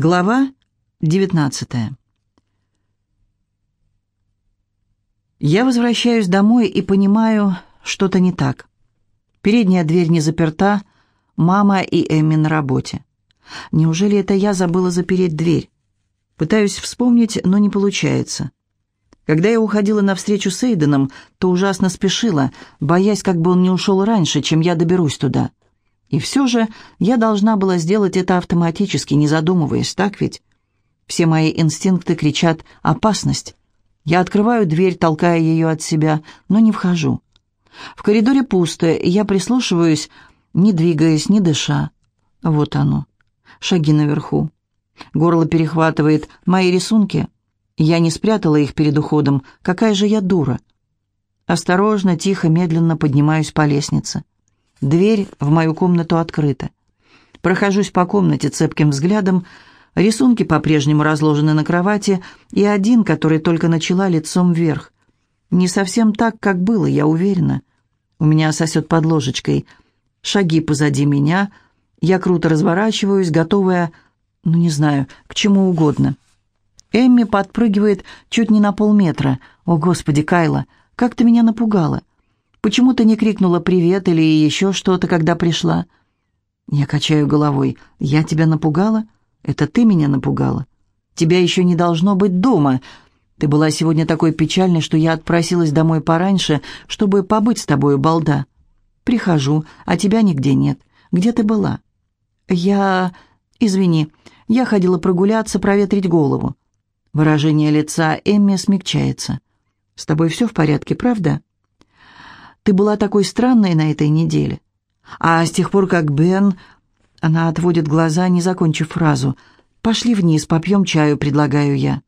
Глава 19 Я возвращаюсь домой и понимаю, что-то не так. Передняя дверь не заперта, мама и Эмми на работе. Неужели это я забыла запереть дверь? Пытаюсь вспомнить, но не получается. Когда я уходила на встречу с Эйденом, то ужасно спешила, боясь, как бы он не ушел раньше, чем я доберусь туда. И все же я должна была сделать это автоматически, не задумываясь, так ведь? Все мои инстинкты кричат «опасность». Я открываю дверь, толкая ее от себя, но не вхожу. В коридоре пусто, и я прислушиваюсь, не двигаясь, не дыша. Вот оно. Шаги наверху. Горло перехватывает. Мои рисунки. Я не спрятала их перед уходом. Какая же я дура. Осторожно, тихо, медленно поднимаюсь по лестнице. Дверь в мою комнату открыта. Прохожусь по комнате цепким взглядом. Рисунки по-прежнему разложены на кровати, и один, который только начала лицом вверх. Не совсем так, как было, я уверена. У меня сосет под ложечкой. Шаги позади меня. Я круто разворачиваюсь, готовая, ну не знаю, к чему угодно. Эмми подпрыгивает чуть не на полметра. «О, Господи, Кайла, как ты меня напугала!» Почему ты не крикнула «привет» или еще что-то, когда пришла?» Я качаю головой. «Я тебя напугала? Это ты меня напугала. Тебя еще не должно быть дома. Ты была сегодня такой печальной, что я отпросилась домой пораньше, чтобы побыть с тобою, балда. Прихожу, а тебя нигде нет. Где ты была?» «Я... Извини, я ходила прогуляться, проветрить голову». Выражение лица Эмми смягчается. «С тобой все в порядке, правда?» Ты была такой странной на этой неделе. А с тех пор, как Бен...» Она отводит глаза, не закончив фразу. «Пошли вниз, попьем чаю», — предлагаю я.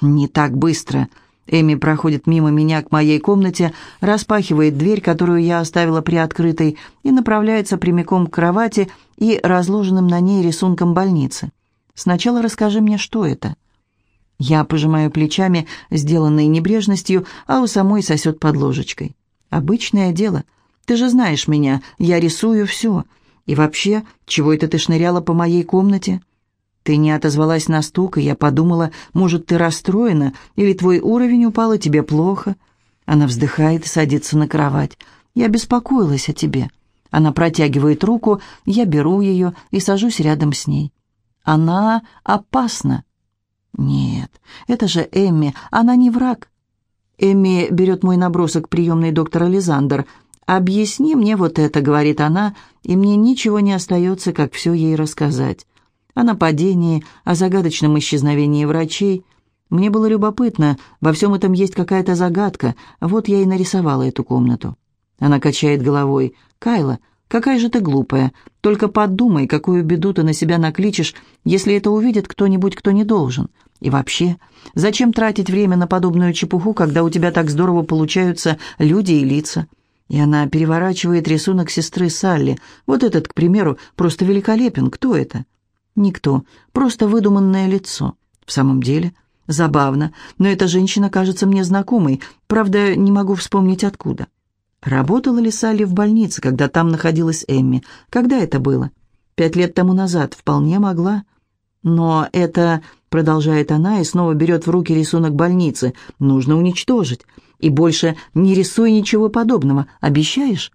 «Не так быстро». Эми проходит мимо меня к моей комнате, распахивает дверь, которую я оставила приоткрытой, и направляется прямиком к кровати и разложенным на ней рисунком больницы. «Сначала расскажи мне, что это». Я пожимаю плечами, сделанной небрежностью, а у самой сосет под ложечкой. Обычное дело. Ты же знаешь меня, я рисую все. И вообще, чего это ты шныряла по моей комнате? Ты не отозвалась на стук, и я подумала, может, ты расстроена, или твой уровень упал, и тебе плохо. Она вздыхает и садится на кровать. Я беспокоилась о тебе. Она протягивает руку, я беру ее и сажусь рядом с ней. Она опасна. Нет, это же Эмми, она не враг. Эми берет мой набросок приемной доктора Лизандер. «Объясни мне вот это», — говорит она, и мне ничего не остается, как все ей рассказать. О нападении, о загадочном исчезновении врачей. Мне было любопытно, во всем этом есть какая-то загадка, вот я и нарисовала эту комнату. Она качает головой. «Кайла, какая же ты глупая. Только подумай, какую беду ты на себя накличешь, если это увидит кто-нибудь, кто не должен. И вообще, зачем тратить время на подобную чепуху, когда у тебя так здорово получаются люди и лица? И она переворачивает рисунок сестры Салли. Вот этот, к примеру, просто великолепен. Кто это? Никто. Просто выдуманное лицо. В самом деле, забавно, но эта женщина кажется мне знакомой. Правда, не могу вспомнить откуда. Работала ли Салли в больнице, когда там находилась Эмми? Когда это было? Пять лет тому назад. Вполне могла. Но это продолжает она и снова берет в руки рисунок больницы. «Нужно уничтожить. И больше не рисуй ничего подобного. Обещаешь?»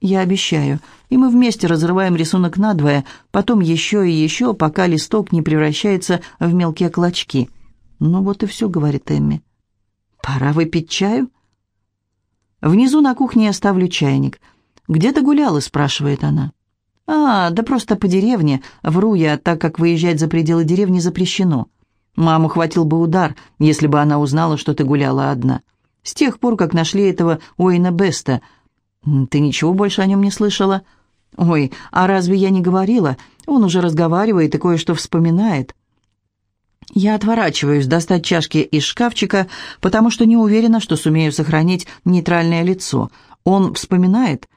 «Я обещаю. И мы вместе разрываем рисунок надвое, потом еще и еще, пока листок не превращается в мелкие клочки». «Ну вот и все», — говорит Эмми. «Пора выпить чаю?» Внизу на кухне я ставлю чайник. «Где ты гуляла?» — спрашивает она. «А, да просто по деревне. Вру я, так как выезжать за пределы деревни запрещено. Маму хватил бы удар, если бы она узнала, что ты гуляла одна. С тех пор, как нашли этого Уэйна Беста. Ты ничего больше о нем не слышала?» «Ой, а разве я не говорила? Он уже разговаривает и кое-что вспоминает». Я отворачиваюсь достать чашки из шкафчика, потому что не уверена, что сумею сохранить нейтральное лицо. Он вспоминает?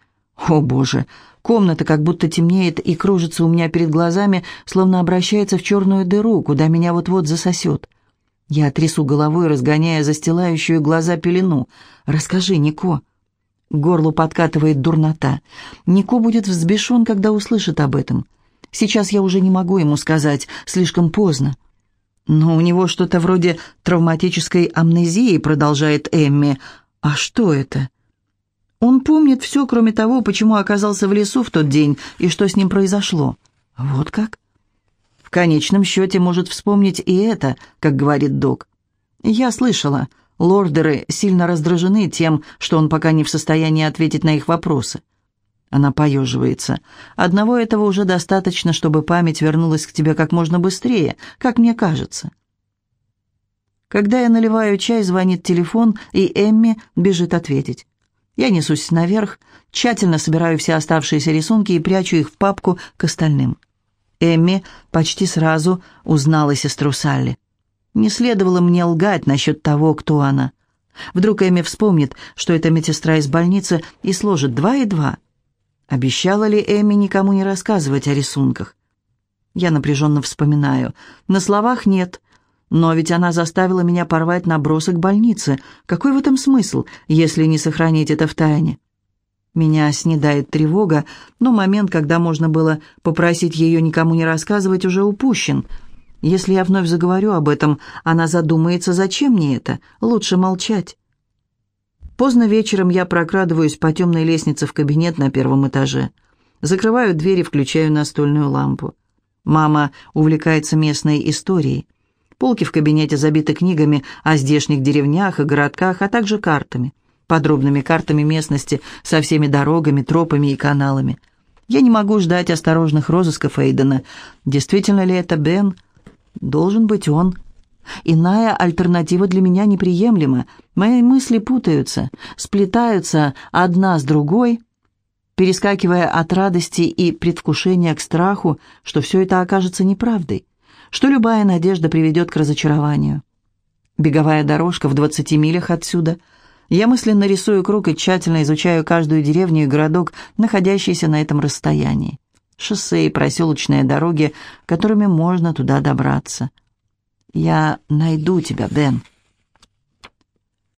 О, Боже, Комната как будто темнеет и кружится у меня перед глазами, словно обращается в черную дыру, куда меня вот-вот засосет. Я трясу головой, разгоняя застилающую глаза пелену. «Расскажи, Нико». К горлу подкатывает дурнота. Нико будет взбешен, когда услышит об этом. Сейчас я уже не могу ему сказать, слишком поздно. Но у него что-то вроде травматической амнезии, продолжает Эмми. А что это? Он помнит все, кроме того, почему оказался в лесу в тот день и что с ним произошло. Вот как? В конечном счете может вспомнить и это, как говорит док. Я слышала, лордеры сильно раздражены тем, что он пока не в состоянии ответить на их вопросы. Она поеживается. Одного этого уже достаточно, чтобы память вернулась к тебе как можно быстрее, как мне кажется. Когда я наливаю чай, звонит телефон, и Эмми бежит ответить. Я несусь наверх, тщательно собираю все оставшиеся рисунки и прячу их в папку к остальным. Эмми почти сразу узнала сестру Салли. Не следовало мне лгать насчет того, кто она. Вдруг Эмми вспомнит, что это медсестра из больницы, и сложит два и два — Обещала ли Эми никому не рассказывать о рисунках? Я напряженно вспоминаю. На словах нет. Но ведь она заставила меня порвать набросок больницы. Какой в этом смысл, если не сохранить это в тайне? Меня снедает тревога, но момент, когда можно было попросить ее никому не рассказывать, уже упущен. Если я вновь заговорю об этом, она задумается, зачем мне это? Лучше молчать. Поздно вечером я прокрадываюсь по темной лестнице в кабинет на первом этаже. Закрываю дверь и включаю настольную лампу. Мама увлекается местной историей. Полки в кабинете забиты книгами о здешних деревнях и городках, а также картами. Подробными картами местности со всеми дорогами, тропами и каналами. Я не могу ждать осторожных розысков Эйдена. Действительно ли это Бен? Должен быть он. Иная альтернатива для меня неприемлема. Мои мысли путаются, сплетаются одна с другой, перескакивая от радости и предвкушения к страху, что все это окажется неправдой, что любая надежда приведет к разочарованию. Беговая дорожка в двадцати милях отсюда. Я мысленно рисую круг и тщательно изучаю каждую деревню и городок, находящийся на этом расстоянии. Шоссе и проселочные дороги, которыми можно туда добраться. «Я найду тебя, Бен».